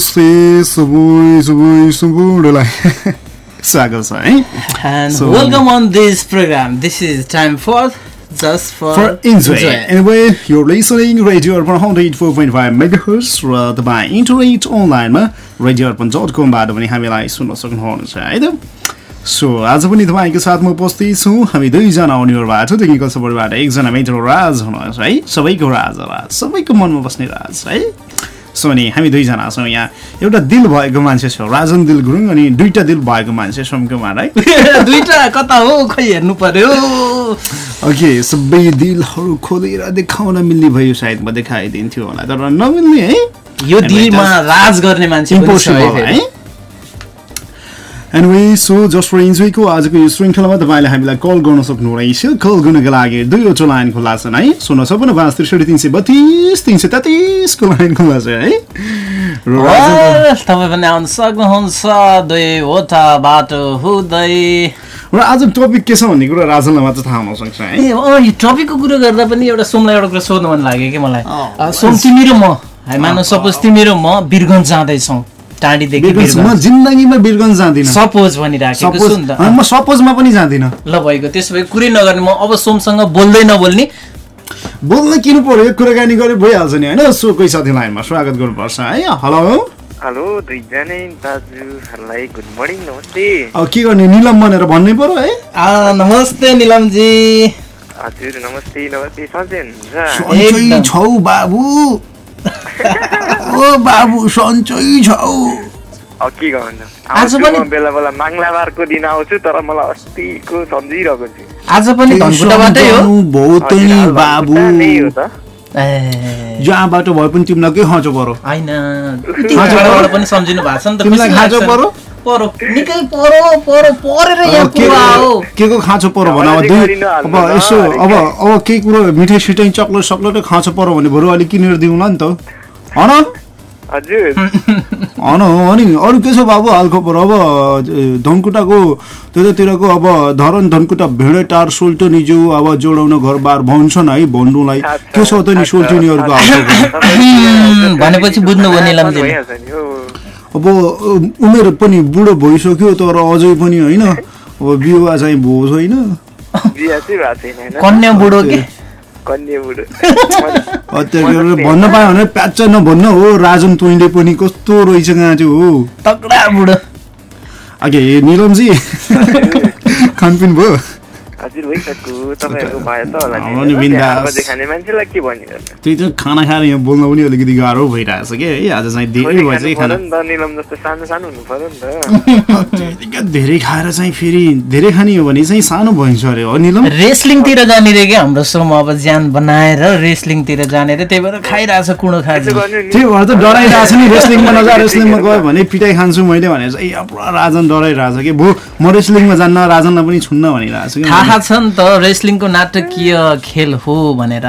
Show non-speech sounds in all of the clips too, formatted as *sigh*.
नमस्ते सबै सबै सबैलाई स्वागत छ है welcome on this program. This is time for just for, For enjoy. Anyway, you're listening Radio Urban 104.5 MHz र तपाईँ इन्टरनेट अनलाइनमा रेडियो अर्पण डट कमबाट पनि हामीलाई सुन्न सक्नुहुनेछ है त सो आज पनि तपाईँको साथमा उपस्थित छौँ हामी दुईजना अनिवार्यबाट टेक्निकल सपोर्टबाट एकजना मेट्रो राज हुनुहुन्छ है सबैको राज राज सबैको मनमा बस्ने राज है सो अनि हामी दुईजना छौँ यहाँ। एउटा दिल भएको मान्छे छौँ राजन दिल गुरुङ अनि दुईवटा दिल भएको मान्छे सोम कुमार है दुईटा कता हो? खै हेर्नु पर्यो? ओके सबै दिलहरू खोलेर देखाउन मिल्ने भयो सायद म देखाइदिन्थ्यो होला तर नमिल्ने है? यो दिलमा राज गर्ने मान्छे छ। है? एनवे सो जस्ट फर इन्जोयको आजको यो श्रृङ्खलामा तपाईँले हामीलाई कल गर्न सक्नुहुनेछ कल गर्नुको लागि दुईवटा लाइन खुल्ला छन् है? शून्य छपन्न पाँच त्रिसठी तिन सय बत्तिस तिन सय तेत्तिसको लाइन खुल्ला छ है? तपाईँ पनि आउन सक्नुहुन्छ। दुईवटा बाटो हुँदै। र आज टपिक के छ भन्ने कुरा राजनलाई मात्र थाहा हुन सक्छ है? यो टपिकको कुरो गर्दा पनि एउटा सोमलाई एउटा कुरा सोध्नु मन लाग्यो कि मलाई? सोम तिमी र म। है मानव सपोज तिमी र म बिरगन्ज जाँदैछौँ। टाढीदेखि म जिन्दगीमा बिरगन्ज जाँदिनँ। सपोज भनिराखेको त। म सपोजमा पनि जाँदिनँ। ल भएको त्यसो भए कुरै नगर्ने म अब सोमसँग बोल्दै नबोल्ने। बोल्न किन पर्यो कुराकानी गरे भइहाल्छ नि होइन? सो कोही साथी लाइनमा स्वागत गर्नुपर्छ है? हेलो। हेलो दुईजना दाजुहरूलाई गुड मर्निङ नमस्ते। अब के गर्ने निलम भनेर भन्नै पर्यो है? आ, नमस्ते निलमजी। हजुर नमस्ते नमस्ते सन्चै हुनुहुन्छ। छौ बाबु। *laughs* ओ बाबु सन्चै छौ के गर्नु? आज पनि- बेला बेला माङ्लाबारको दिन आउँछु तर मलाई अस्तिको सम्झिरहेको छु आज पनि धनकुटाबाटै हो। बहुत बाबु। जहाँबाट भए पनि तिमीलाई के खाँचो परो। होइन। *laughs* पनि सम्झिनु भएको छ नि त खाँचो। परो? परो निकै परो परो परेर यहाँ अब के पुरा हो के को खाँचो परो भन अब अलिक दुई अब न, यसो। अब अब केही कुरो मिठाई सिठाई चक्लेट सक्लेट खाँचो परो भने बरु अलिक किनेर दिउँला नि त हन हजुर हन हो अनि अरू के छ बाबु हालखबर अब धनकुटाको त्यतातिरको अब धरन धनकुटा भेडेटार सोल्टनी जो अब जोडाउन घरबार भन्छन् है भन्नुलाई के छ त नि सोल्टनीहरूको भनेपछि बुझ्नुभयो निलमजीले भइहाल्छ नि हो अब उमेर पनि बुढो भइसक्यो तर अझै पनि होइन। अब बिरुवा चाहिँ भो छैन बिहा चाहिँ भएको छैन होइन? कन्या बुढो के? कन्या बुढो। *laughs* त्यहाँ भन्न पायो भने प्याच नभन्न हो राजन तोइले पनि कस्तो रहेछ गाँचो हो। तगडा बुढो। आगे निलमजी। *laughs* खानपिन भयो। हजुर भइसक्यो। तपाईँहरूको भयो त होला नि, खाने मान्छेलाई के भनिरहनु त्यही त खाना खाएर यहाँ बोल्न पनि अलिकति गाह्रो भइरहेछ कि? है आज चाहिँ धेरै भएछ कि खाना। निलम जस्तो सानो सानो हुनु पर्यो नि त। धेरै खाएर चाहिँ फेरि धेरै खाने हो भने चाहिँ सानो भइन्छ अरे हो निलम। रेस्लिङतिर जाने रे क्या हाम्रो सोमा अब ज्यान बनाएर रेस्लिङतिर जाने रे त्यही भएर खाइरहेछ कुँडो नि। त्यही भएर त डराइरहेको छ नि रेस्लिङमा नजा रेस्लिङमा गयो भने पिटाइ खान्छु मैले भनेर चाहिँ ए, पुरा राजन डराइरहेछ कि? भो म रेस्लिङमा जान्न राजनलाई पनि छुन्न भनिरहेको छु कि? थाहा छ नि त रेस्लिङको नाटकीय खेल हो भनेर।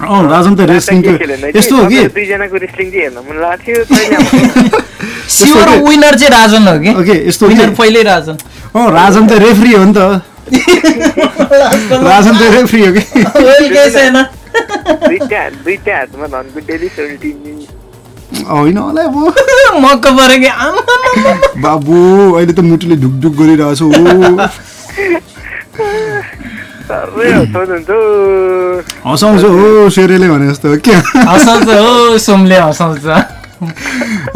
अँ राजन त रेस्लिङको? यस्तो हो कि? तपाईँहरू दुईजनाको रेस्लिङ चाहिँ हेर्न मन लाग्थ्यो? *laughs* स्योर? विनर चाहिँ राजन हो कि? ओके यस्तो हो विनर कि पहिल्यै राजन। अँ राजन त रेफ्री हो नि त। *laughs* राजन त रेफ्री हो कि? केही छैन होइन। होला अब। *laughs* मक्क पऱ्यो कि। बाबु अहिले त मुटुले ढुकढुक गरिरहेको हँसाउँछ हो सेरेले भने जस्तो हो क्या हँसाउँछ हो सोमले हँसाउँछ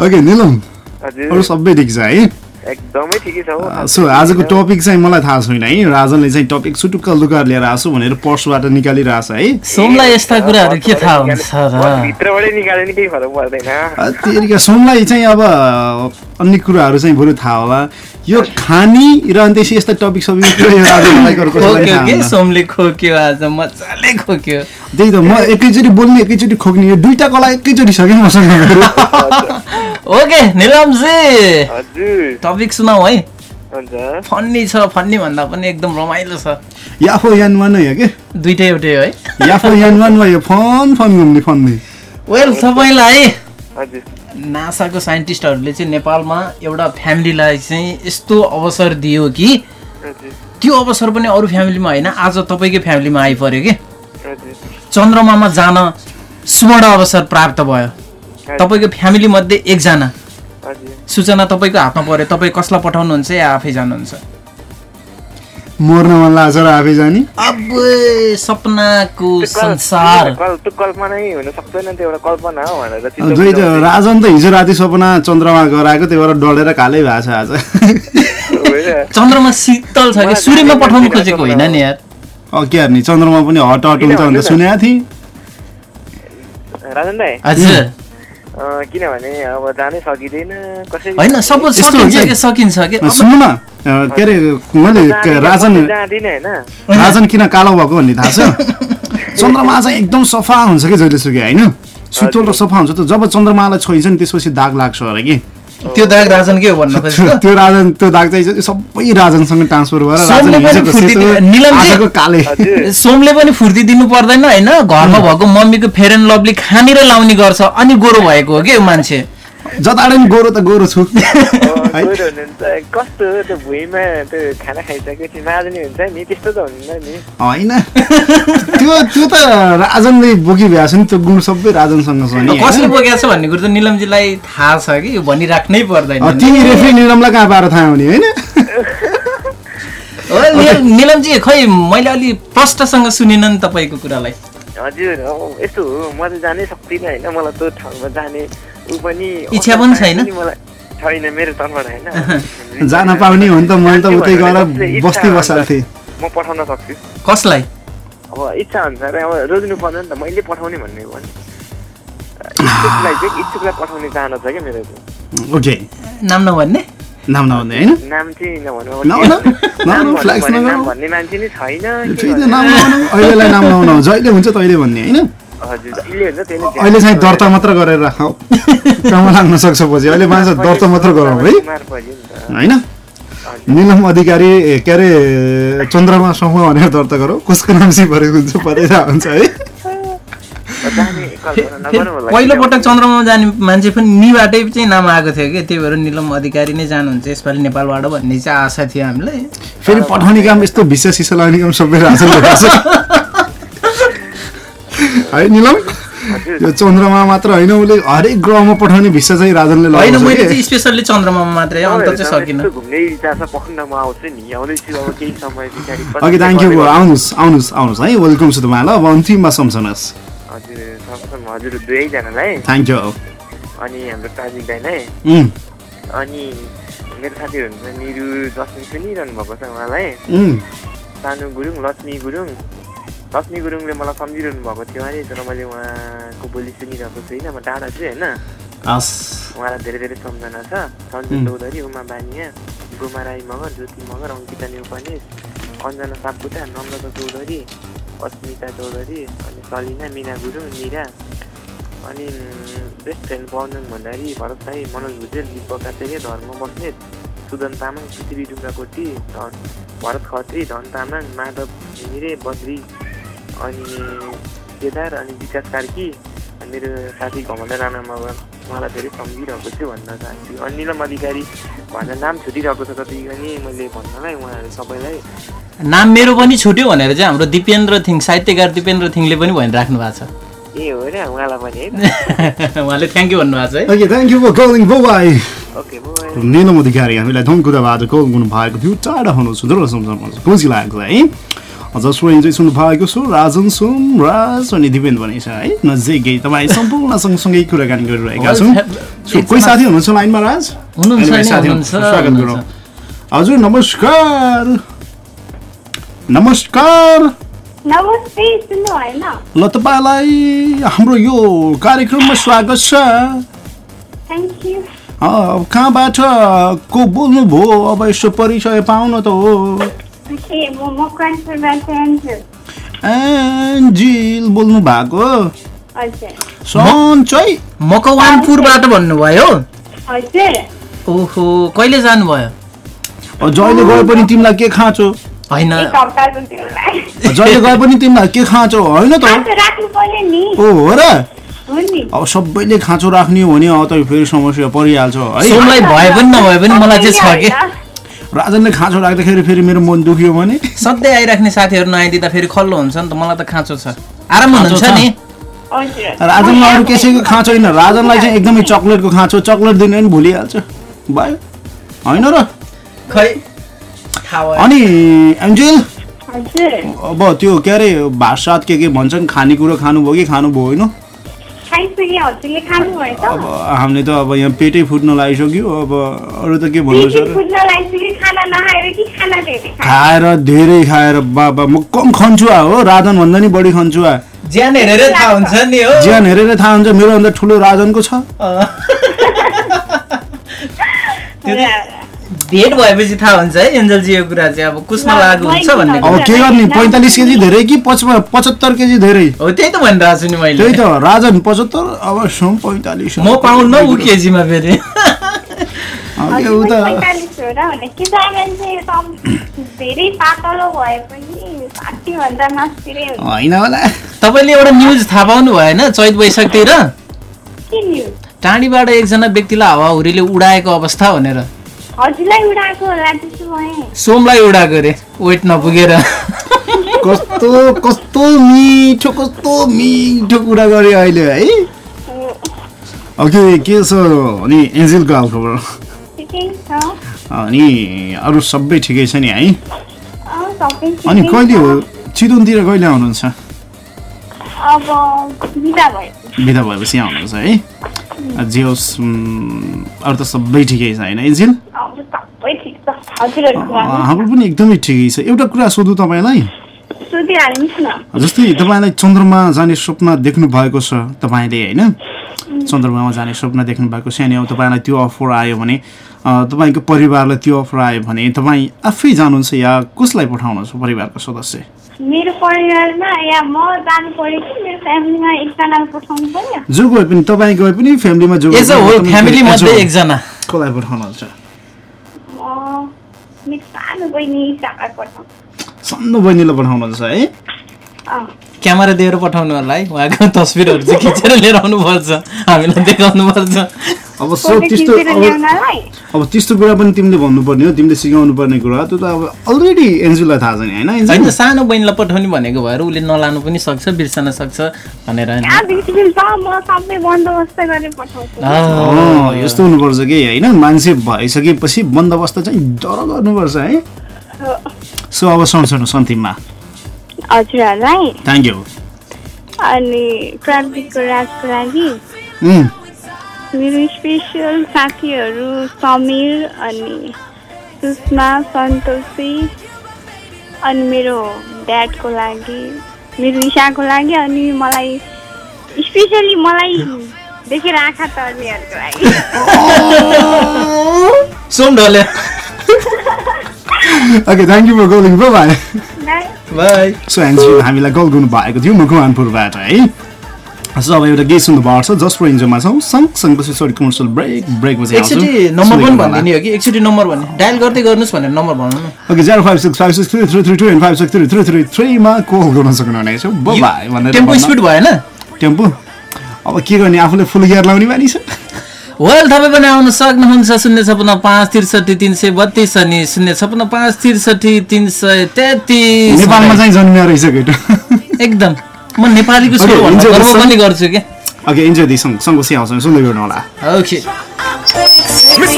ओके निलम अरू सबै ठिक छ है एकदमै ठिकै छ हौ। सो आजको टपिक चाहिँ मलाई थाहा छैन है राजनले चाहिँ टपिक सुटुक्क लुकाएर लिएर आएको भनेर पर्सबाट निकालिरहेछ है सोमलाई यस्ता कुराहरू के थाहा हुन्छ र तेरिका सोमलाई चाहिँ अब अन्य कुराहरू चाहिँ बरु थाहा होला यो खानी र अनि त्यसै यस्ता टपिक। सोमले *laughs* खोक्यो आज? मजाले खोक्यो। त्यही त म एकैचोटि बोल्ने एकैचोटि खोक्ने यो दुइटा कला एकैचोटि छ कि मसँग? *laughs* ओके निलमजी। टपिक सुनाऊ है। हुन्छ। फन्नी छ फन्नी भन्दा पनि एकदम रमाइलो छ। याफो यान वान हो कि? दुइटै एउटै हो है। याफो यान वान *laughs* यो। फन फन घुम्ने फन्ने वेल तपाईँलाई हजुर। नासाको साइन्टिस्टहरूले चाहिँ नेपालमा एउटा फ्यामिलीलाई चाहिँ यस्तो अवसर दियो कि त्यो अवसर पनि अरू फ्यामिलीमा होइन आज तपाईँकै फ्यामिलीमा आइपऱ्यो कि। चन्द्रमामा जान सुवर्ण अवसर प्राप्त भयो। तपाईँको फ्यामिली मध्ये एकजना सूचना तपाईँको हातमा पऱ्यो तपाईँ कसलाई पठाउनुहुन्छ या आफै जानुहुन्छ? मर्न मन लाग्छ र आफै जाने। अब सपनाको संसार। कल- त्यो कल्पनै हुन सक्दैन त्यो एउटा कल्पना हो भनेर चित्त दुई बुझाउँदै। राजन त हिजो राति सपना चन्द्रमा गराएको त्यही भएर डढेर कालै भएको छ आज। चन्द्रमा शीतल छ कि? सूर्यमा पठाउनु खोजेको होइन नि यार। के हेर्ने? चन्द्रमा पनि हट हट हुन्छ भनेर सुनेको थिएँ। किनभने अब जानै सकिँदैन होइन सकिन्छ सुन्नु न के? अरे मैले राजन राजन किन कालो भएको भन्ने थाहा छ? *laughs* चन्द्रमा चाहिँ एकदम सफा हुन्छ कि जहिले सुके होइन शीतल र सफा हुन्छ त जब चन्द्रमालाई छोइन्छ नि त्यसपछि दाग लाग्छ अरे कि? त्यो दाग राजन के हो भन्न खोजेको? त्यो राजन त्यो दाग चाहिँ सबै राजनसँग ट्रान्सफर भएर राजन काले। हजुर सोमले पनि फुर्ती दिनु पर्दैन होइन? घरमा भएको मम्मीको फेयर एन्ड लभली खानेर लाउने गर्छ अनि गोरो भएको हो कि यो मान्छे? जताडै पनि गोरो त गोरो छु। हुनुहुन्छ कस्तो त्यो भुइँमा त्यो खाना खाइसकेपछि माज्ने हुन्छ नि त्यस्तो त हुन्न नि होइन त्यो त्यो त राजनले बोकिभएको छ नि त्यो गुण सबै राजनसँग छ नि कसले बोकेको छ भन्ने कुरो त निलमजीलाई थाहा छ कि यो भनिराख्नै पर्दैन तिमी रेफ्री निरमलाई कहाँ पाएर थाहा हुने होइन निलमजी खै मैले अलि प्रष्टसँग सुनिनँ नि तपाईँको कुरालाई हजुर यस्तो हो म त जानै सक्दिनँ होइन मलाई त्यो ठाउँमा जाने ऊ पनि इच्छा पनि छैन? मलाई छैन मेरो तर्फबाट होइन। *laughs* जान पाउने हो नि त मैले त उतै गएर बस्ती हुन्छ, बसाल्थेँ। म पठाउन सक्छु। कसलाई? अब इच्छा अनुसार अब रोज्नु पर्दैन नि त मैले पठाउने भन्ने हो नि। इच्छुकलाई चाहिँ इच्छुकलाई पठाउने चाहना छ क्या मेरो चाहिँ। ओके। नाम नभन्ने? नाम नभन्ने होइन? नाम चाहिँ नभनौँ अब नभन, के गर्नु? नभन, नाम flex भन्नु मान्छे नै छैन अहिलेलाई नाम नभनौँ जहिले हुन्छ तहिले भन्ने होइन? अहिले चाहिँ दर्ता मात्र गरेर राख *laughs* काममा लाग्न सक्छ पछि। अहिले मान्छे दर्ता मात्र गरौँ है। होइन? निलम अधिकारी के अरे चन्द्रमा समूह भनेर दर्ता गरौँ। कसको नाम सिपरेको हुन्छ परेर हुन्छ है। पहिलोपटक चन्द्रमामा जाने मान्छे पनि निबाटै चाहिँ नाम आएको थियो कि। त्यही भएर निलम अधिकारी नै जानुहुन्छ यसपालि नेपालबाट भन्ने चाहिँ आशा थियो हामीलाई। फेरि पठाउने काम यस्तो भिसा सिसा लाग्ने काम सबै *laughs* है निलम? यो चन्द्रमा मात्र होइन उसले हरेक ग्रहमा पठाउने भिसा चाहिँ राजनले मैले? चाहिँ स्पेसल्ली चन्द्रमामा मात्रै अन्त चाहिँ सकिनँ। घुम्ने इच्छा छ पखण्ड म आउँछु नि आउँदैछु अब केही समय पछाडि ओके थ्याङ्क यू आउनुहोस् आउनुहोस् आउनुहोस् है वेलकम छ तपाईँलाई अब अन्तिममा सम्झनुहोस् हजुर हजुर दुवैजनालाई। थ्याङ्क यू अनि हाम्रो ताजिक दाईलाई। अनि मेरो साथीहरू हुन्छ निरु जसले सुनिरहनु भएको छ उहाँलाई। सानु गुरुङ लक्ष्मी गुरुङ। लक्ष्मी गुरुङले मलाई सम्झिरहनु भएको थियो अरे तर मैले उहाँको बोली सुनिरहेको छुइनँ म टाढा छु होइन उहाँलाई धेरै धेरै सम्झना छ सञ्जय. चौधरी उमा बानिया गोमा राई मगर ज्योति मगर अङ्किता नेउपानेस अञ्जना सापकोटा नम्रता चौधरी अस्मिता चौधरी अनि सलिना मिना गुरुङ निरा अनि बेस्ट फ्रेन्ड पवन भण्डारी भरत साई मनोज भुजेल दिपक आचार्य धर्म बस्नेत सुदन तामाङ पृथ्वी डुङ्गाकोटी धन भरत खत्री धन तामाङ माधव घिमिरे बद्री अनि केदार अनि विकास कार्की अनि मेरो साथी घमण्ड राणा मगर उहाँलाई धेरै सम्झिरहेको छु भन्न चाहन्छु। अनि निलम अधिकारी भनेर नाम छुटिरहेको छ कति पनि मैले भन्नलाई उहाँहरू सबैलाई। नाम मेरो पनि छुट्यो भनेर चाहिँ हाम्रो दिपेन्द्र थिङ साहित्यकार दिपेन्द्र थिङले पनि भनिराख्नु भएको छ। ए हो र उहाँलाई पनि है *laughs* उहाँले थ्याङ्क यू भन्नुभएको छ है। Okay thank you for calling bye Nilam Adhikari हामीलाई धनकुदाबाट कल गर्नु भएको थियो टाढा हुनुहुन्छ र सम्झाउनुहुन्छ खुसी लागेको छ है। जसको इन्जोय सुन्नु भएको छु राजन सोम राज अनि दिपेन पनि छ है? नजिकै तपाईँ सम्पूर्ण सँगसँगै कुराकानी गरिरहेका छौँ। सो कोही साथी हुनुहुन्छ लाइनमा राज? स्वागत गरौँ। हजुर नमस्कार। नमस्कार। ल तपाईँलाई हाम्रो यो कार्यक्रममा स्वागत छ। थ्याङ्क यू अँ, कहाँबाट को बोल्नुभयो? अब यसो परिचय पाउन त हो। ए म मकवानपुरबाट अन्जु एन्जिल बोल्नु भएको? सन्चै मकवानपुरबाट भन्नुभयो? ओहो कहिले जानुभयो? अब जहिले गए पनि तिमीलाई के खाँचो? होइन। जहिले गए पनि तिमीलाई के खाँचो? होइन त। ओ हो र। हो नि। अब सबैले खाँचो राख्ने हो भने अब त फेरि समस्या परिहाल्छ है। सोमलाई भए पनि नभए पनि मलाई चाहिँ छ कि? राजनले खाँचो राख्दाखेरि फेरि मेरो मन दुख्यो भने सधैँ आइराख्ने साथीहरू नआइदिँदा फेरि खल्लो हुन्छ नि त मलाई त खाँचो छ। आराम हुनुहुन्छ। नि? राजनलाई अरू कसैको खाँचो होइन राजनलाई चाहिँ एकदमै चक्लेटको खाँचो चक्लेट दिने पनि भुलिहाल्छ। भयो। होइन र? खै। अनि एन्जेल? अब त्यो के अरे भात सात के के भन्छन् खानेकुरो खानुभयो कि खानुभयो होइन? अब त हामीले त अब यहाँ पेटै फुट्न लागिसक्यो। अब अरू त के भन्नु पेटी सर? फुट्न लागिसक्यो खाना नखाएर कि खाना धेरै खाएर धेरै खाएर बाबा म कम खन्चुवा हो राजन भन्दा नि बढी खन्चुवा ज्यान हेरेर थाहा हुन्छ नि हो। ज्यान हेरेर थाहा हुन्छ मेरो भन्दा ठुलो राजनको छ। *laughs* भेट भएपछि थाहा हुन्छ है एन्जलजीको कुरा चाहिँ अब कुसमा लागु हुन्छ भन्ने अब के गर्ने पैँतालिस केजी धेरै कि पचपन्न पचहत्तर केजी धेरै? हो त्यही त भनिरहेको छु नि मैले। त्यही त राजन पचहत्तर अब सोम पैँतालिस। म पाउनु न ऊ केजीमा फेरि। त होइन होला। तपाईँले एउटा न्युज थाहा पाउनु भएन चैत वैशाखतिर? के न्युज? टाढीबाट एकजना व्यक्तिलाई हावाहुरीले उडाएको अवस्था भनेर। होला सोमलाई उडाएको अरे वेट नपुगेर। कस्तो कस्तो मिठो कस्तो मिठो कुरा गरे अहिले है। अब के के छ? अनि एन्जेलको हालखबर ठिकै छ। अनि अरू सबै ठिकै छ नि है? अनि। कहिले हो? चितवनतिर कहिले आउनुहुन्छ? बिदा भएपछि आउनुहुन्छ है। जे होस् अरू त सबै ठिकै छ होइन? एन्जेल हाम्रो पनि एकदमै ठिकै छ। एउटा कुरा सोधौँ तपाईँलाई। जस्तै तपाईँलाई चन्द्रमा जाने स्वप्न देख्नु भएको छ तपाईँले होइन? चन्द्रमामा जाने स्वप्न देख्नु भएको छ अनि अब तपाईँलाई त्यो अफर आयो भने तपाईँको परिवारलाई त्यो अफर आयो भने तपाईँ आफै जानुहुन्छ या कसलाई पठाउनुहुन्छ परिवारको सदस्य? मेरो परिवारमा या म जानु पर्यो कि मेरो फ्यामिलीमा एकजनालाई पठाउनु पर्यो जो गए पनि तपाईँ गए पनि फ्यामिलीमा जो एज अ होल फ्यामिली मध्ये एकजना। कसलाई पठाउनुहुन्छ? मेरो सानो बहिनी इसालाई पठाउँछु सानो बहिनीलाई पठाउनुहुन्छ है? अँ, क्यामेरा दिएर पठाउनु होला है उहाँको तस्बिरहरू चाहिँ खिचेर लिएर आउनुपर्छ। हामीलाई देखाउनु पर्छ अब सो त्यस्तो अब त्यस्तो कुरा पनि तिमीले भन्नुपर्ने हो तिमीले सिकाउनु पर्ने कुरा त्यो त अब अलरेडी एन्जुलाई थाहा छ नि होइन? होइन सानो बहिनीलाई पठाउने भनेको भएर उसले नलानु पनि सक्छ बिर्सन सक्छ भनेर यस्तो हुनुपर्छ कि होइन? मान्छे भइसकेपछि बन्दोबस्त चाहिँ डर गर्नुपर्छ है? सो अब सुन्छु अन्तिममा हजुरहरूलाई थ्याङ्क यू अनि क्रान्तिको राजको लागि मेरो स्पेसल साथीहरू समीर अनि सुषमा सन्तोषी अनि मेरो ड्याडको लागि मेरो इसाको लागि अनि मलाई स्पेसली मलाई देखेर आँखा तर्नेहरूको लागि। *laughs* *laughs* *laughs* Okay thank you for calling bye bye. Bye so Anjul हामीलाई कल गर्नु भएको थियो मकवानपुरबाट है? सो अब एउटा गीत सुन्नु भएको छ जस्ट फर इन्जोयमा छौँ सँगसँगै पछि सरी कमर्सियल ब्रेक ब्रेकपछि एकचोटि नम्बर पनि भनिदिने हो कि? एकचोटि नम्बर भन्ने। डायल गर्दै गर्नुहोस् भनेर नम्बर भन्नु न। Okay zero five six five six three three three two and five six three three three थ्रीमा call गर्न सक्नुहुनेछ बाई भनेर टेम्पो स्पिड भएन। टेम्पो? अब के गर्ने? आफूले फुल गियर लाउने बानी छ वेल तपाईँ पनि आउन सक्नुहुन्छ शून्य छपन्न पाँच त्रिसठी तिन सय बत्तिस अनि शून्य छपन्न पाँच त्रिसठी तिन सय तेत्तिस। नेपालमा चाहिँ जन्मिया रहेछ केटो एकदम। म नेपालीको हुन्छ, गर्व। पनि गर्छु कि। ओके इन्जोय आउँछ सुन्दै गर्नु होला। Okay Miss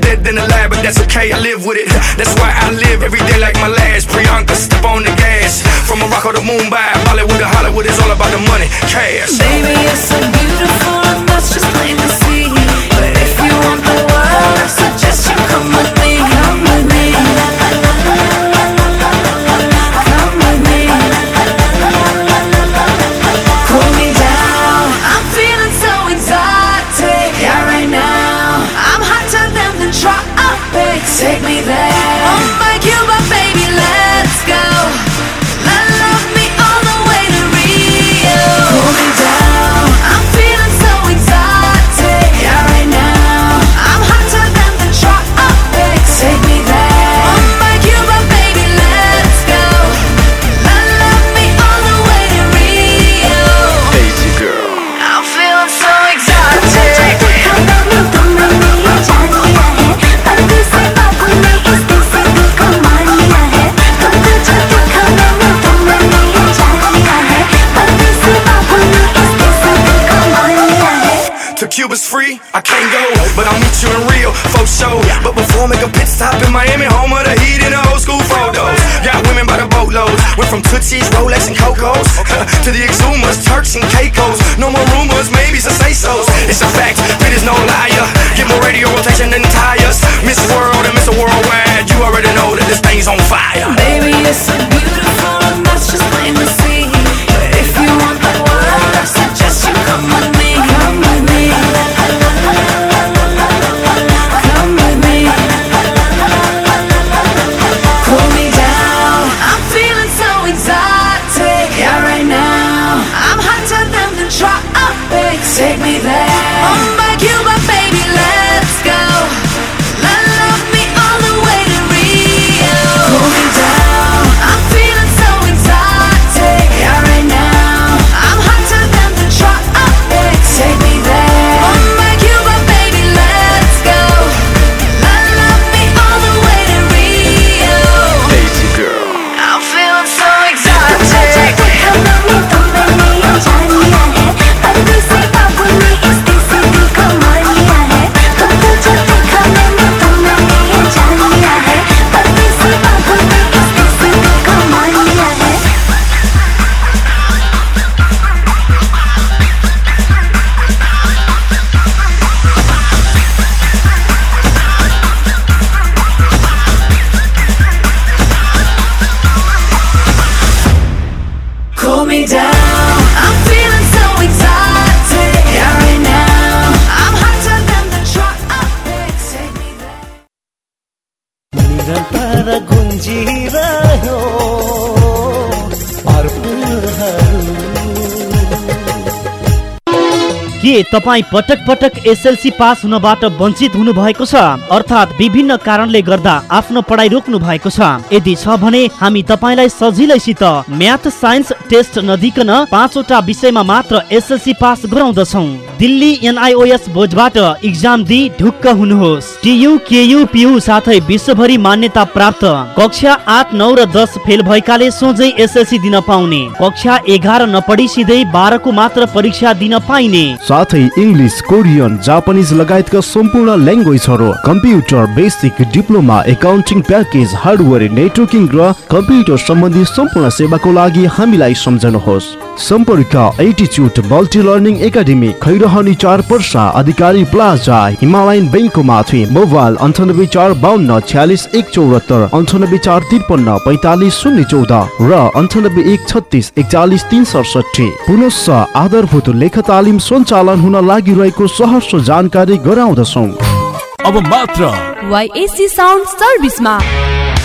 dead than alive, but that's okay, I live with it. That's why I live every day like my last. Priyanka, step on the gas. From Morocco to Mumbai, Bollywood to Hollywood, it's all about the money, cash. Baby, you're so Rolex, and Cocos *laughs* to the Exumas, Turks, and Caicos. No more rumors, maybe some say-sos. It's a fact, Pit is no liar. Get more radio rotation than tires. Miss World and Miss Worldwide. You already know that this thing's on fire. Baby, you're so beautiful, and that's just plain तपाईँ पटक पटक SLC pass हुनबाट वञ्चित हुनु भएको छ अर्थात् विभिन्न कारणले गर्दा आफ्नो पढाइ रोक्नु भएको छ। यदि छ भने हामी तपाईँलाई सजिलैसित म्याथ साइन्स टेस्ट नदिकन पाँचवटा विषयमा मात्र एसएलसी पास गराउँदछौ। दिल्ली एनआइओएस बोर्डबाट इक्जाम दिई ढुक्क हुनुहोस्। टियु केयु पियु साथै विश्वभरि मान्यता प्राप्त। कक्षा आठ नौ र दस फेल भएकाले सोझै एसएलसी दिन पाउने। कक्षा एघार नपढी सिधै बाह्रको मात्र परीक्षा दिन पाइने। साथै इङ्ग्लिस कोरियन जापानिज लगायतका सम्पूर्ण ल्याङ्ग्वेजहरू computer basic diploma accounting package hardware networking र कम्प्युटर सम्बन्धी सम्पूर्ण सेवाको लागि हामीलाई सम्झनुहोस्। सम्पर्क एटिच्युट मल्टी लर्निङ एकाडेमी खैरहनी चार पर्सा अधिकारी प्लाजा हिमालयन ब्याङ्कको माथि मोबाइल अन्ठानब्बे चार बाहन्न छ्यालिस एक चौरात्तर अन्ठानब्बे चार त्रिपन्न पैँतालिस शून्य चौध र अन्ठानब्बे एक छत्तिस एकचालिस तिन सडसठी पुनश्च आधारभूत लेख तालिम सञ्चालन हुन लागिरहेको सहर्ष जानकारी गराउँदछौ अब मात्र वाइएससी साउन्ड सर्भिसमा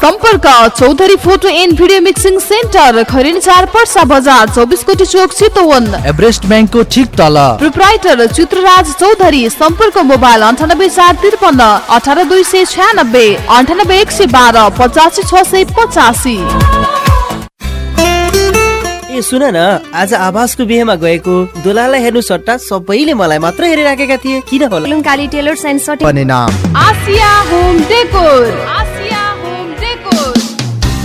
सम्पर्क Chaudhary photo and video mixing center Khaireni चार पर्सा बजार चौबिस कोटी चोक चितवन। एभरेस्ट ब्याङ्कको ठिक तल। प्रोप्राइटर चित्रराज चौधरी सम्पर्क मोबाइल अन्ठानब्बे चार त्रिपन्न अठार दुई सय छ्यानब्बे अन्ठानब्बे एक सय बाह्र पचासी छ सय पचासी। ए सुन न आज आवासको बिहेमा गएको दुलालाई हेर्नु सट्टा सबैले मलाई मात्र हेरिराखेका थिए। किन होला? काली टेलर्स एन्ड सटिङ भन्ने नाम। Asia home decor Asia home decor.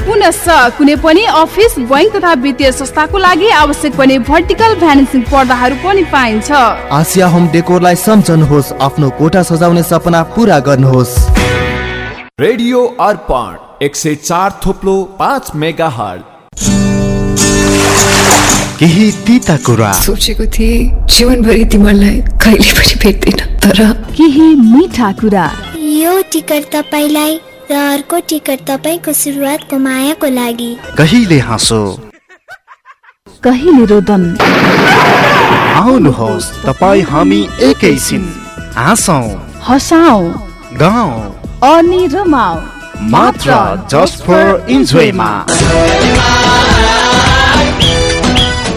पुनश्च कुनै पनि अफिस बैङ्क तथा वित्तीय संस्थाको लागि आवश्यक पर्ने भर्टिकल भ्यानिसिङ पर्दाहरू पनि पाइन्छ। आसिया होम डेकोरलाई सम्झनुहोस् आफ्नो कोठा सजाउने सपना पुरा गर्नुहोस्। रेडियो अर्पण एक सय चार थोप्लो पाँच मेगा केही तिता कुरा। सोचेको थिएँ जीवनभरि तिमीलाई कहिले पनि भेट्दिन तर केही मिठा कुरा। यो टिकट तपाईँलाई र अर्को टिकट तपाईँको सुरुवातको मायाको लागि। कहिले हाँसो? कहिले रोदन? आउनुहोस् तपाईँ हामी एकैछिन हाँसौँ। हसाउ। गाउँ। अनि रमाउ मात्र just for इन्जोयमा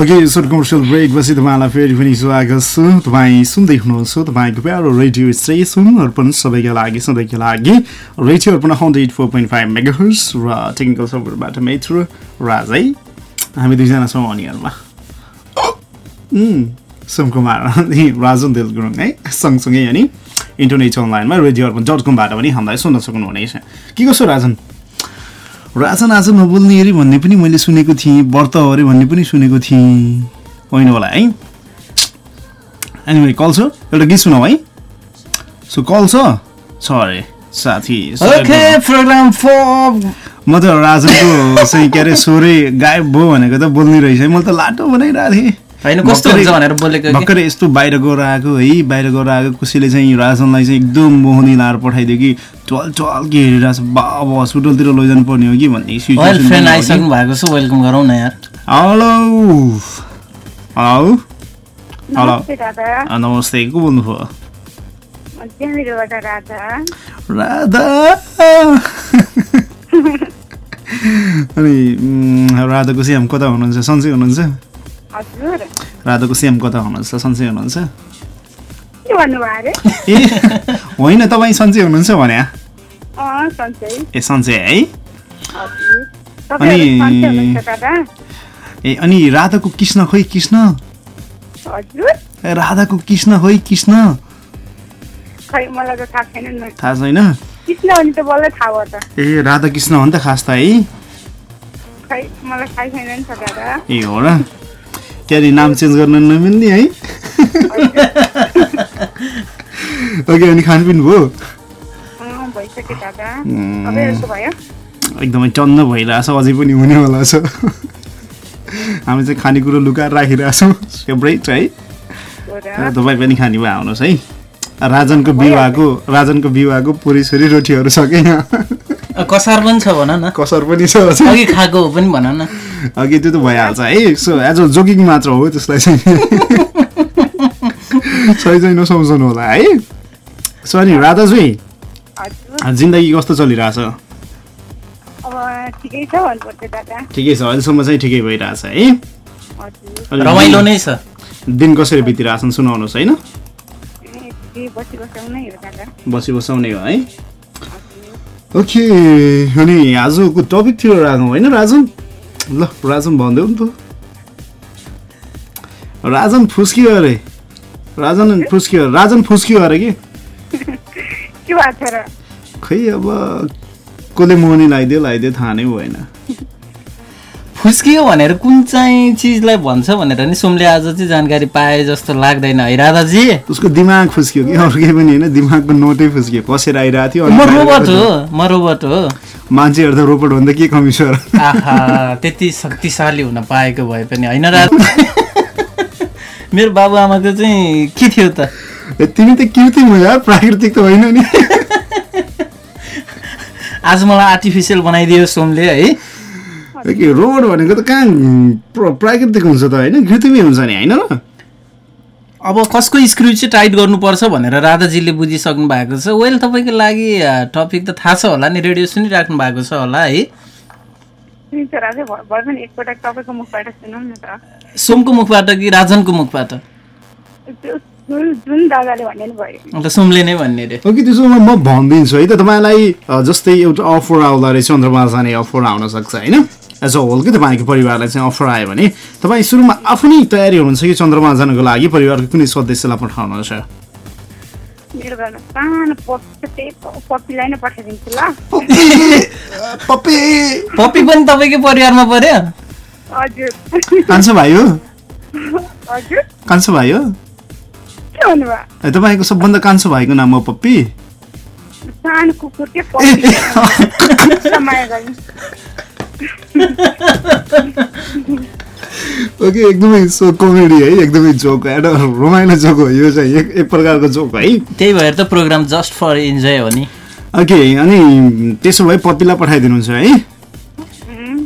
Okay short commercial ब्रेकपछि तपाईँलाई फेरि पनि स्वागत छ। तपाईँ सुन्दै हुनुहुन्छ तपाईँको प्यारो रेडियो स्टेसन अर्पण सबैका लागि सधैँका लागि। Radio Arpan hundred four point five megahertz र टेक्निकल सपोर्टबाट मेट्रो राजै। हामी दुईजना छौँ अनिहरूमा सोमकुमार अनि राजन देल गुरुङ है? सँगसँगै अनि इन्टरनेट अनलाइनमा रेडियो अर्पण डट कमबाट पनि हामीलाई सुन्न सक्नुहुनेछ। के कसो राजन? राजन आज नबोल्ने अरे भन्ने पनि मैले सुनेको थिएँ व्रत हो अरे भन्ने पनि सुनेको थिएँ। होइन होला है? एनिवे कल छ? एउटा गीत सुनाऊ है? सो कल छ? अरे साथी ओके प्रोग्राम फोर म त राजनको चाहिँ के अरे स्वरै गायब भयो भनेको त बोल्ने रहेछ है। मैले त लाटो बनाइरहेको थिएँ। होइन कस्तो हुन्छ भनेर बोलेको कि? भर्खरै यस्तो बाहिर गएर आएको है बाहिर गएर आएको कसैले चाहिँ राजनलाई चाहिँ एकदम मोहनी लाएर पठाइदियो कि टल टल के हेरिरहेको छ बा अब हस्पिटलतिर लैजानु पर्ने हो कि भन्ने फ्रेन्ड आइसक्नु। भएको छ वेलकम गरौँ न यार। हेलो। हेलो। हेलो। नमस्ते दादा। अँ, नमस्ते को बोल्नुभयो राधा। राधा। *laughs* अनि उम्, राधाको स्याम कता हुनुहुन्छ? सन्चै हुनुहुन्छ? हजुर। राधाको स्याम कता हुनुहुन्छ? सन्चै हुनुहुन्छ? ए होइन तपाईँ सन्चै हुनुहुन्छ भने। ए सन्चै है। दादा? ए अनि राधाको कृष्ण खोइ कृष्ण? राधाको कृष्ण खोइ कृष्ण? थाहा छैन ए राधा कृष्ण हो नि त खास त है। ए हो र। त्यहाँनिर नाम चेन्ज गर्न नमिल्ने है। ओके अनि खानपिन भयो? भयो। एकदमै टन्न भइरहेछ अझै पनि हुनेवाला छ हामी चाहिँ खानेकुरो लुकाएर राखिरहेछौँ। फेभरेट है। हो तपाईँ पनि खाने भए आउनुहोस् है। राजनको विवाहको राजनको विवाहको पुरी छोरी रोटीहरू सके यहाँ? कसार पनि छ भन न। कसार पनि छ। अघि खाएको हो पनि भन न। अघि त्यो त भइहाल्छ। है सो एज अ जोगिङ मात्र हो त्यसलाई चाहिँ। सही चाहिँ नसम्झनु होला है। सो अनि राधाजी जिन्दगी कस्तो चलिरहेछ? अब ठिकै छ अहिलेसम्म चाहिँ ठिकै भइरहेछ है। रमाइलो नै छ। दिन कसरी बितिरहेछन् सुनाउनुहोस् होइन? बसी बसाउनै हो हो है। ओके अनि आजको टपिक थियो राजु होइन राजन ल राजन भनिदेऊ नि त। राजन फुस्कियो अरे। राजन फुस्कियो राजन फुस्कियो अरे कि? खै अब कसले मोहनी लगाइदियो लगाइदियो थाहा नै भएन। फुस्कियो भनेर कुन चाहिँ चिजलाई भन्छ भनेर नि सोमले आज चाहिँ जानकारी पाए जस्तो लाग्दैन। है राधाजी उसको दिमाग फुस्कियो कि अरू केही पनि होइन? दिमागको नोटै फुस्कियो। कसेर आइरहेको थियो म रोबोट हो म रोबोट हो। मान्छेहरू त रोबोट भन्दा के कमी छ आहा त्यति शक्तिशाली हुन पाएको भए पनि होइन राज *laughs* मेरो बाबुआमाको चाहिँ के थियो त? तिमी त कृत्रिम हो यार प्राकृतिक त होइन नि। *laughs* आज मलाई आर्टिफिसियल बनाइदियो सोमले है। कि रोबोट भनेको त कहाँ प्र- प्राकृतिक हुन्छ त होइन? कृत्रिमै हुन्छ नि होइन र अब कसको स्क्रु चाहिँ टाइट गर्नुपर्छ भनेर राधाजीले बुझिसक्नु भएको छ। वेल तपाईँको लागि टपिक त थाहा छ होला नि रेडियो सुनिराख्नु भएको छ होला है? सोमको मुखबाट कि राजनको मुखबाट? अन्त सोमले नै भन्ने रे ओके त्यसो म भनिदिन्छु है त? तपाईँलाई जस्तै एउटा अफर आउँदा रहेछ चन्द्रमा जाने अफर आउन सक्छ होइन? एज अ होल कि तपाईँको परिवारलाई चाहिँ अफर आयो भने तपाईँ सुरुमा आफ्नै तयारी हुनुहुन्छ कि चन्द्रमा जानको लागि परिवारको कुनै सदस्यलाई पठाउनुहुन्छ मेरो घरमा सानो पप्पी त्यही प- पप्पीलाई नै पठाइदिन्छु ल। पप्पी! पप्पी पनि तपाईँकै परिवारमा पर्यो? हजुर। कान्छो भाइ हो? हजुर। कान्छो भाइ हो? तपाईँको सबभन्दा कान्छो भाइको नाम हो पप्पी? सानो कुकुर के पप्पी? *laughs* *laughs* ओके एकदमै सो कमेडी है एकदमै जोक हो। एउटा रमाइलो जोक हो यो चाहिँ एक एक प्रकारको जोक है त्यही भएर त प्रोग्राम जस्ट फर इन्जोय हो नि। ओके अनि त्यसो भए पप्पीलाई पठाइदिनुहुन्छ है।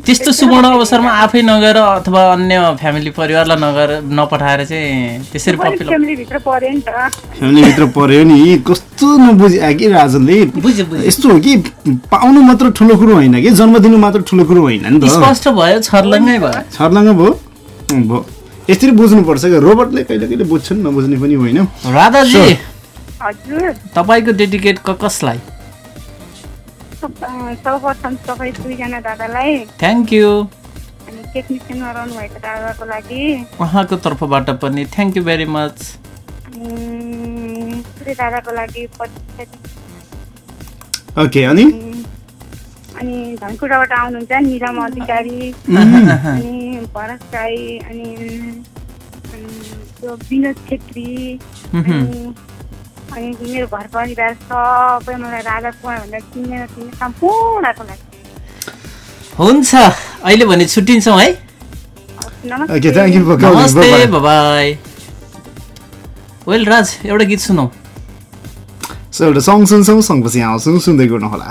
त्यस्तो सुवर्ण अवसरमा आफै नगएर अथवा अन्य फ्यामिली परिवारलाई नगएर नपठाएर चाहिँ त्यसरी फ्यामिलीभित्र पर्यो नि कस्तो नबुझ्यो कि राजनले। यस्तो हो कि पाउनु मात्र ठुलो कुरो होइन कि जन्म दिनु मात्र ठुलो कुरो होइन नि त। स्पष्ट भयो छर्लङ्गै भयो। छर्लङ्ग भयो? भयो। यसरी बुझ्नुपर्छ क्या रोबोटले कहिले कहिले बुझ्छन् नबुझ्ने पनि होइन। राधाजी! तपाईँको डेडिकेट कसलाई? सर्वप्रथम तपाईँ दुईजना दादालाई थ्याङ्क यू अनि टेक्निसियनमा रहनु भएको दादाको लागि। उहाँको तर्फबाट पनि थ्याङ्क यू भेरी मच दादाको लागि ओके अनि? अनि धनकुटाबाट आउनुहुन्छ निरम अधिकारी। *laughs* अनि भरत राई अनि विनोद छेत्री। अनि अनि मेरो घर परिवार सबै मलाई राधा कुमार भनेर चिन्ने नचिन्ने सम्पूर्णको लागि हुन्छ अहिले भने छुट्टिन्छौँ है। for calling. नमस्ते। Bye-bye. बाई वेल राज एउटा गीत सुनौ। सो एउटा सङ्ग सुन्छौँ सँगपछि आउँछौँ सुन्दै गर्नुहोला।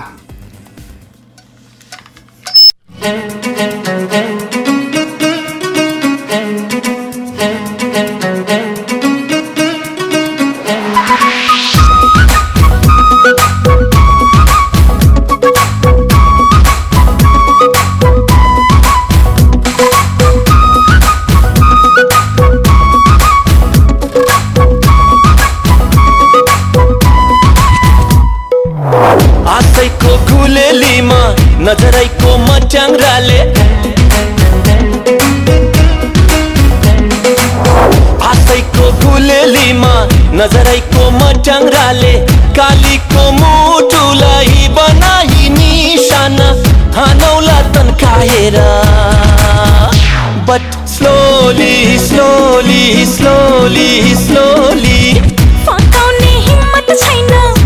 निशाना हानौला तन्काएर but slowly slowly slowly slowly फकाउने हिम्मत छैन।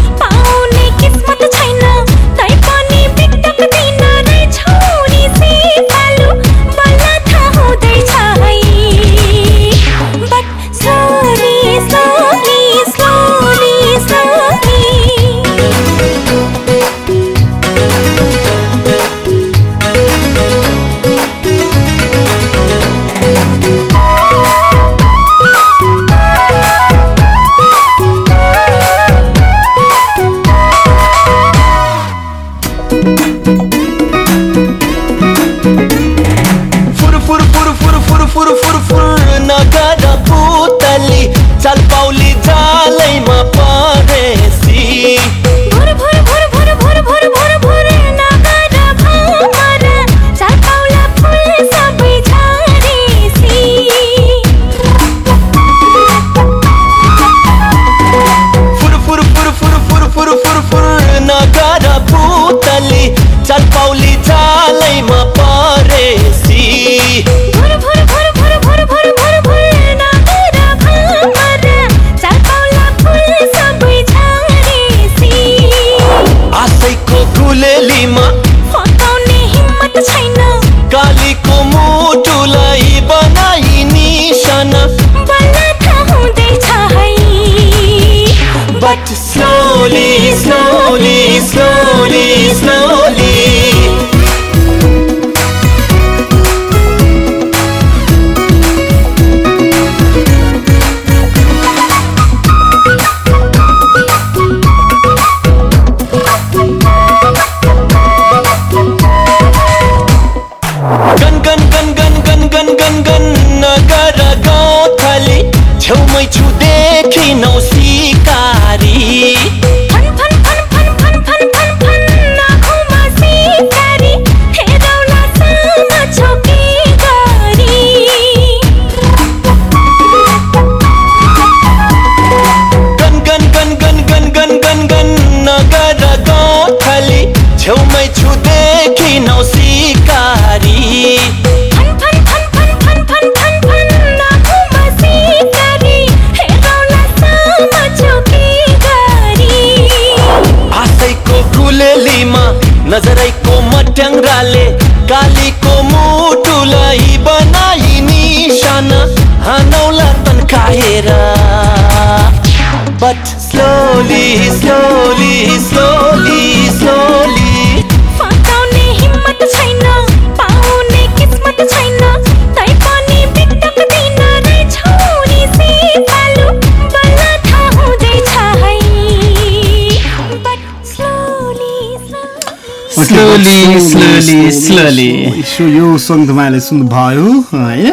सो यो सङ्ग तपाईँले सुन्नुभयो होइन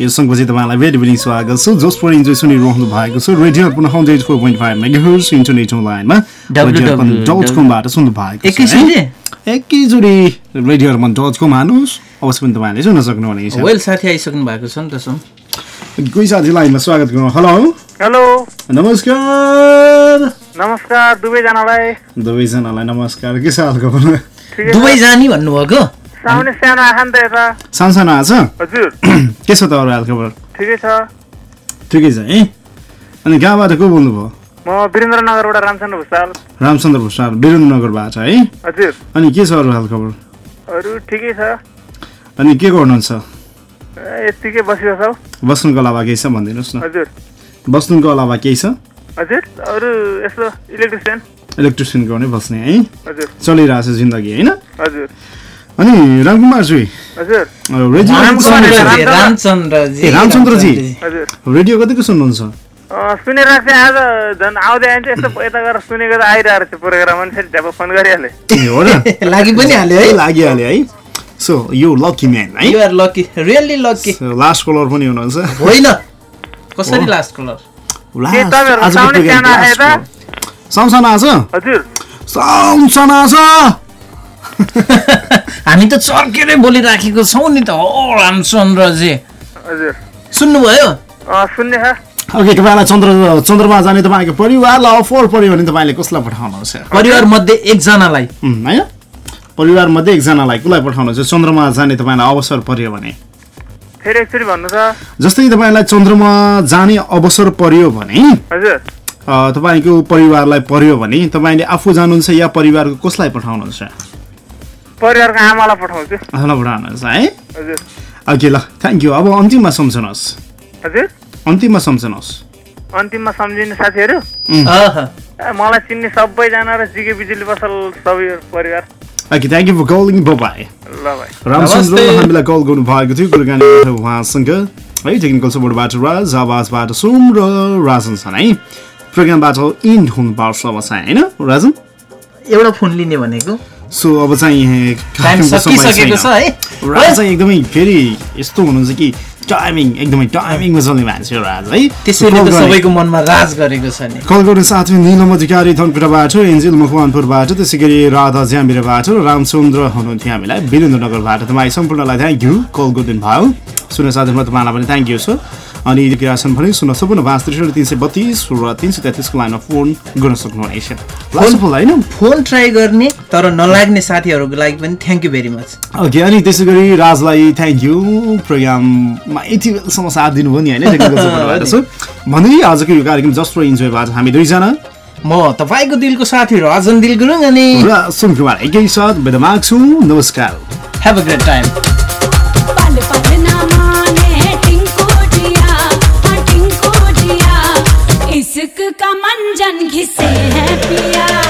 यो सङ्गपछि तपाईँलाई भेरी भेरी स्वागत छ। जसबाट इन्जोय सुनिरहनु भएको छ। Radio Arpan hundred four point five megahertz internet अनलाइनमा डट कमबाट सुन्नु भएको छ एकैचोटि? रेडियो अर्पण डट कम हाल्नुहोस्। अवश्य पनि तपाईँले सुन्न सक्नुहुनेछ। वेल साथी आइसक्नु भएको छ नि त सुन कोही साथी लाइनमा स्वागत गरौँ हेलो हेलो नमस्कार। नमस्कार दुवैजनालाई। दुवैजनालाई नमस्कार। के छ हालखबर? दुवै जानी भन्नुभएको? साउने सानो आँखा नि त यता। सानो सानो आछ? हजुर। *clears throat* के छ त अरू हालखबर? ठिकै छ। ठिकै छ है अनि कहाँबाट को बोल्नुभयो? म वीरेन्द्रनगरबाट रामचन्द्र भुषाल। रामचन्द्र भुषाल वीरेन्द्रनगरबाट है? हजुर। अनि के छ अरू हालखबर? अरू ठिकै छ। अनि के गर्नुहुन्छ? ए, यत्तिकै बसिरहेको छौ। बस्नुको अलावा केही छ? भनिदिनुहोस् न। हजुर। बस्नुको अलावा केही छ? हजुर अरू यसो इलेक्ट्रिसियन। इलेक्ट्रिसियन गर्ने बस्ने है? हजुर। चलिरहेछ जिन्दगी होइन? हजुर। अनि रामकुमारजी रेडियो रामचन्द्रजी, कतिको सुन्नुहुन्छ? अँ, सुनेर चाहिँ आज झन् आउँदै आइन्छ यस्तो यता गएर सुनेको त आइरहेको रहेछ प्रोग्राम अनि फेरि झ्याप फोन गरिहालेँ। ए, हो र? *laughs* लागि पनि हाल्यो है? लागिहाल्यो है? सो यो लकी म्यान है? You're lucky really lucky last caller पनि हुनुहुन्छ। होइन। *laughs* कसरी लास्ट कलर के तपाईँहरूको आजको साउने program हजुर। *laughs* हामी त चर्केरै बोलिराखेको छौँ नि त हो रामचन्द्रजी। हजुर। सुन्नुभयो? अँ, सुन्ने छ। ओके तपाईँलाई चन्द्र चन्द्रमा जाने तपाईँको परिवारलाई अफर पर्यो भने तपाईँले कसलाई पठाउनुहुन्छ? परिवार मध्ये एकजनालाई। होइन? परिवार मध्ये एकजनालाई कसलाई पठाउनुहुन्छ? चन्द्रमा जाने तपाईँलाई अवसर पर्यो भने। फेरि एकचोटि भन्नु त जस्तै तपाईँलाई चन्द्रमा जाने अवसर पर्यो भने हजुर। तपाईँको परिवारलाई पर्यो भने तपाईँले आफू जानुहुन्छ या परिवारको कसलाई पठाउनुहुन्छ? परिवारको आमालाई पठाउँछु। आफूलाई पठाउनुहुन्छ है? हजुर। ओके ल थ्याङ्क यू अब अन्तिममा सम्झनुहोस्। हजुर। अन्तिममा सम्झनुहोस्। अन्तिममा सम्झिने साथीहरू? मलाई चिन्ने सबैजना र जिके बिजुली पसल सबै परिवार। Okay thank you for calling bye ल भाइ। रामचन्द्र हामीलाई कल गर्नु भएको थियो कुराकानी गर्नु उहाँसँग। है टेक्निकल सपोर्टबाट राज आवाजबाट सोम र राजन छन् है? प्रोग्रामबाट इन्ड हुनुपर्छ अब चाहिँ होइन राजन एउटा फोन लिने भनेको। सो अब चाहिँ टाइम कार्यक्रमको समय सकिसकेको छ है? छैन। राज चाहिँ एकदमै फेरि यस्तो हुनुहुन्छ कि टाइमिङ एकदमै टाइमिङमा चल्ने मान्छे हो राज है? त्यसैले त सबैको मनमा राज गरेको छ नि। कल गर्ने साथी निलम अधिकारी धनकुटाबाट एन्जेल मकवानपुरबाट त्यसै गरी राधा ज्यामिराबाट र रामचन्द्र हुनुहुन्थ्यो हामीलाई। वीरेन्द्रनगरबाट तपाईँ सम्पूर्णलाई थ्याङ्क यू कल गरिदिनु भयो। सुन्न साथीमा तपाईँलाई पनि थ्याङ्क यू छ अनि क्रियासन पनि सुन्न सपन्न पाँच त्रिसठी तिन सय बत्तिस र तिन सय तेत्तिसको लाइनमा फोन गर्न सक्नुहुनेछ होइन फोन ट्राई गर्ने तर नलाग्ने साथीहरूको लागि पनि thank you very much okay अनि त्यसै गरी राजलाई थ्याङ्क यू प्रोग्राममा यति बेलासम्म साथ दिनुभयो नि होइन? *laughs* भन्दै आजको यो कार्यक्रम जस्ट फर इन्जोयबाट हामी दुईजना। म तपाईँको दिलको साथी राजन दिल गुरुङ अनि र सुन कुमार एकै साथ बेदमाग छु नमस्कार। हेभ अ ग्रेट टाइम इश्क का मंजन घिसे है पिया।